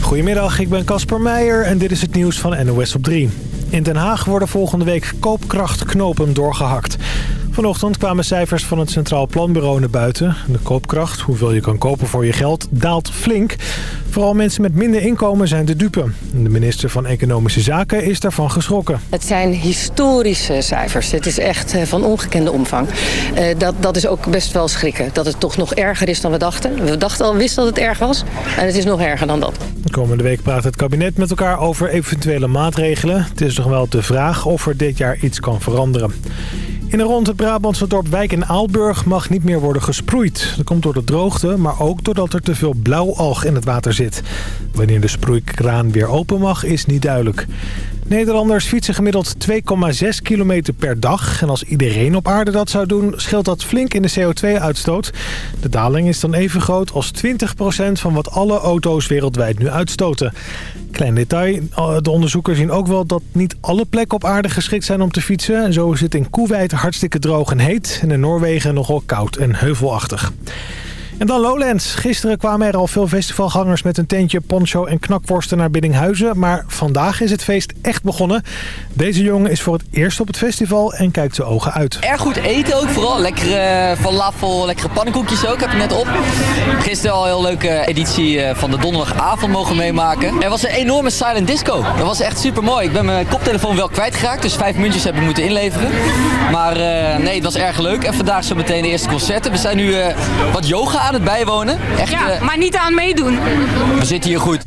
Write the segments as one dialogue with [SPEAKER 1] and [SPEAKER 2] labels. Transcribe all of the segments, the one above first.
[SPEAKER 1] Goedemiddag, ik ben Casper Meijer en dit is het nieuws van NOS op 3. In Den Haag worden volgende week koopkrachtknopen doorgehakt. Vanochtend kwamen cijfers van het Centraal Planbureau naar buiten. De koopkracht, hoeveel je kan kopen voor je geld, daalt flink. Vooral mensen met minder inkomen zijn de dupe. De minister van Economische Zaken is daarvan geschrokken.
[SPEAKER 2] Het zijn historische cijfers. Het is echt eh, van ongekende omvang. Uh, dat, dat is ook best wel schrikken. Dat het toch nog erger is dan we dachten. We dachten al, wisten dat het erg was. En het is nog erger dan dat.
[SPEAKER 1] De komende week praat het kabinet met elkaar over eventuele maatregelen. Het is nog wel de vraag of er dit jaar iets kan veranderen. In en rond het Brabantse dorp Wijk en Aalburg mag niet meer worden gesproeid. Dat komt door de droogte, maar ook doordat er te veel blauwalg in het water zit. Wanneer de sproeikraan weer open mag, is niet duidelijk. Nederlanders fietsen gemiddeld 2,6 kilometer per dag. En als iedereen op aarde dat zou doen, scheelt dat flink in de CO2-uitstoot. De daling is dan even groot als 20% van wat alle auto's wereldwijd nu uitstoten. Klein detail, de onderzoekers zien ook wel dat niet alle plekken op aarde geschikt zijn om te fietsen. En zo is het in Koeweit hartstikke droog en heet. En in Noorwegen nogal koud en heuvelachtig. En dan Lowlands. Gisteren kwamen er al veel festivalgangers met een tentje, poncho en knakworsten naar Biddinghuizen. Maar vandaag is het feest echt begonnen. Deze jongen is voor het eerst op het festival en kijkt zijn ogen uit.
[SPEAKER 3] Erg goed eten ook vooral. Lekkere falafel, lekkere pannenkoekjes ook. Heb ik net op. Gisteren al een heel leuke editie eh, van de donderdagavond mogen meemaken. Er was een enorme silent disco. Dat was echt super mooi. Ik ben mijn koptelefoon wel kwijtgeraakt. Dus vijf muntjes heb ik moeten inleveren. Maar nee, het was erg leuk. En vandaag zo meteen de eerste concerten. We zijn nu wat yoga aan het bijwonen.
[SPEAKER 4] Echt, ja, maar niet aan meedoen.
[SPEAKER 3] We zitten hier goed.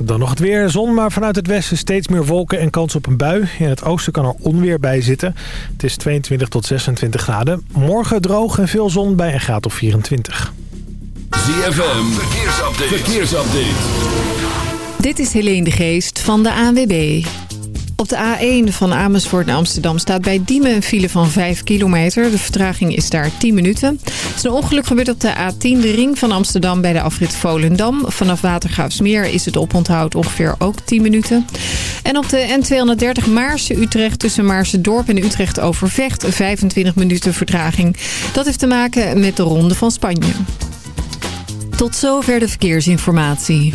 [SPEAKER 1] Dan nog het weer. Zon, maar vanuit het westen steeds meer wolken en kans op een bui. In het oosten kan er onweer bij zitten. Het is 22 tot 26 graden. Morgen droog en veel zon bij een graad of 24.
[SPEAKER 5] ZFM, verkeersupdate. verkeersupdate.
[SPEAKER 6] Dit is Helene de Geest van de ANWB. Op de A1 van Amersfoort naar Amsterdam staat bij Diemen een file van 5 kilometer. De vertraging is daar 10 minuten. Het is een ongeluk gebeurd op de A10, de ring van Amsterdam bij de afrit Volendam. Vanaf Watergraafsmeer is het oponthoud ongeveer ook 10 minuten. En op de N230 Maarse-Utrecht tussen Maarse-Dorp en Utrecht Overvecht 25 minuten vertraging. Dat heeft te maken met de Ronde van Spanje. Tot zover de verkeersinformatie.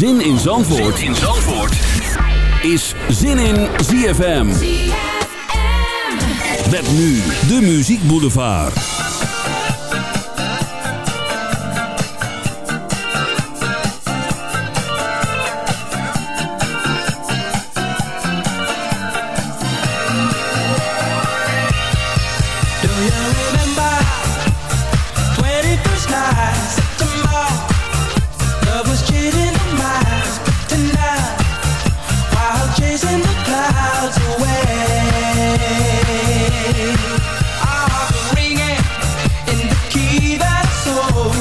[SPEAKER 5] Zin in Zandvoort, zin in Zandvoort. is Zin in ZFM. Met nu de Muziek Boulevard.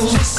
[SPEAKER 7] you.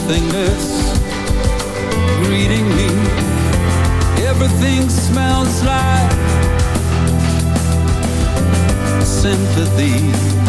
[SPEAKER 7] nothingness greeting me. Everything smells like sympathy.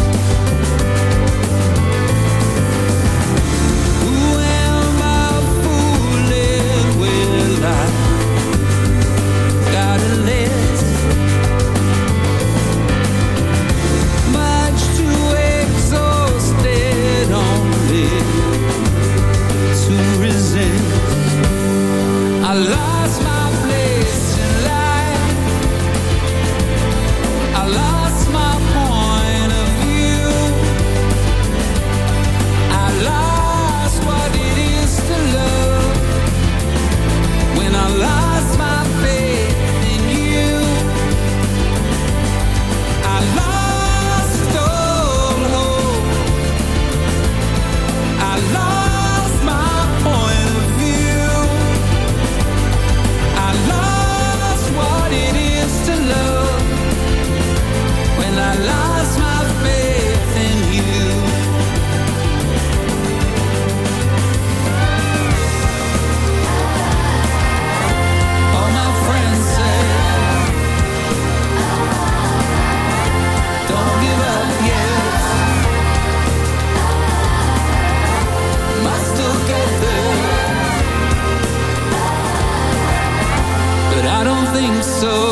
[SPEAKER 7] so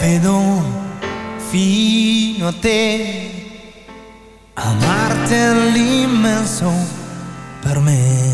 [SPEAKER 8] vedo fino a te. Amarti l'immenso per me.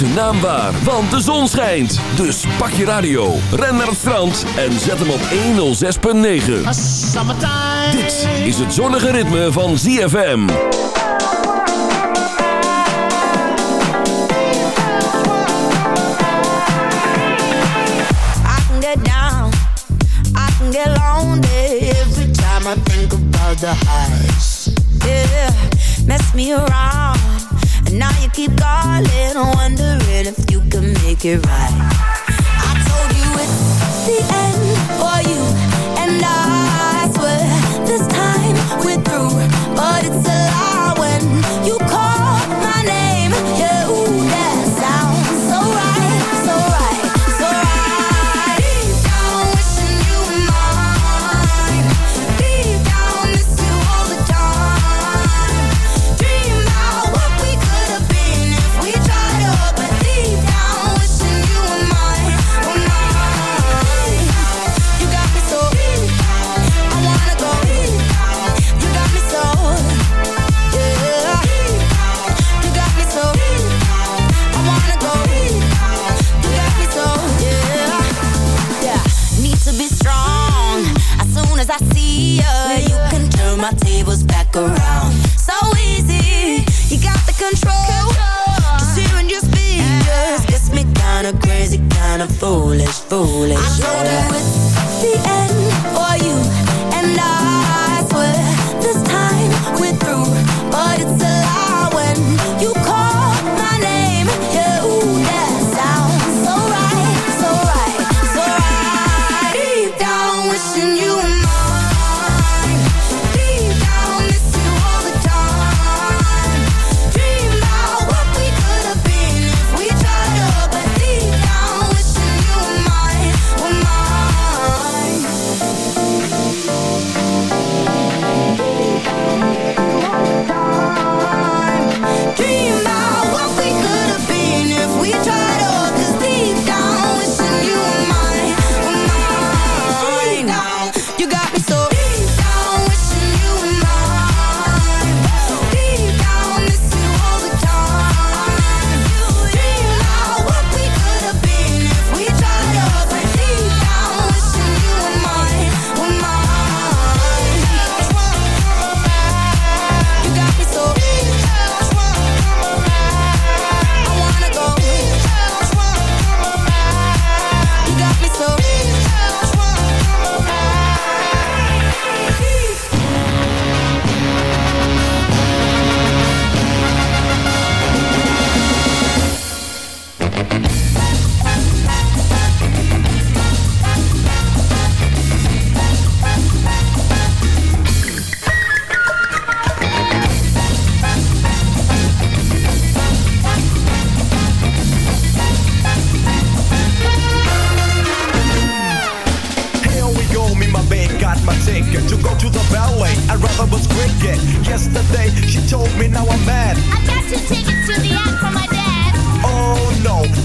[SPEAKER 5] zijn naam want de zon schijnt. Dus pak je radio, ren naar het strand en zet hem op 106.9. Dit is het zonnige ritme van ZFM.
[SPEAKER 9] I can get down, I can get lonely every time I think about the highs. Yeah, mess me around, now you keep calling, wondering if you can make it right. I told you it's the end for you, and I swear this time we're through, but it's a tables back around. So easy, you got the control. Just hearing your just gets me kinda crazy, kinda foolish, foolish.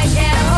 [SPEAKER 9] I get.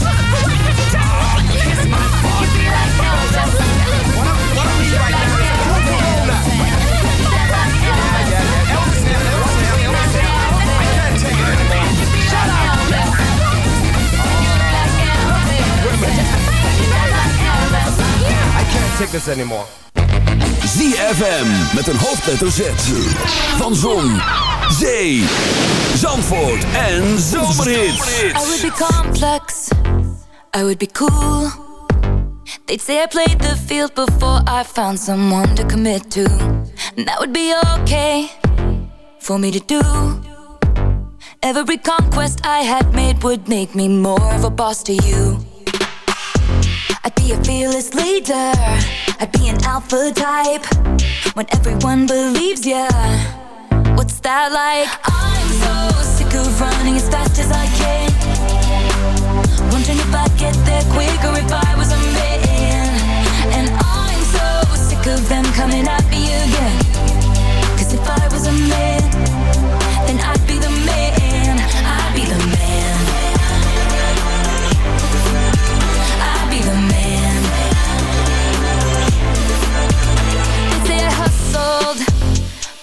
[SPEAKER 4] Anymore.
[SPEAKER 5] ZFM met een hoofdletter Z. Van Zon, Zee, Zandvoort en Zomerhits.
[SPEAKER 10] I would be complex. I would be cool. They'd say I played the field before I found someone to commit to. And that would be okay for me to do. Every conquest I had made would make me more of a boss to you. I'd be a fearless leader. I'd be an alpha type. When everyone believes ya. What's that like? I'm so sick of running as fast as I can. Wondering if I'd get there quicker if I was a man. And I'm so sick of them coming at me again.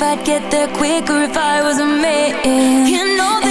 [SPEAKER 10] if I'd get there quicker if I was a man. You know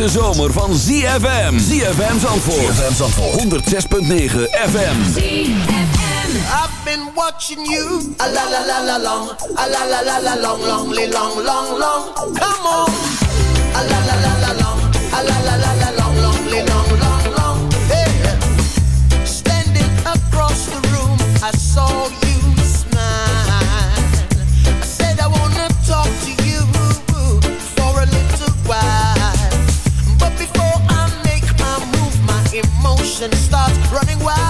[SPEAKER 5] De zomer van ZFM. ZFM Zandvoort. ZFM Zandvoort. 106.9 FM. ZFM.
[SPEAKER 11] I've been watching you. A la la la la long. A la la la la long, long, long, long, long. Come on. A la la la la long. A la la la and it starts running wild.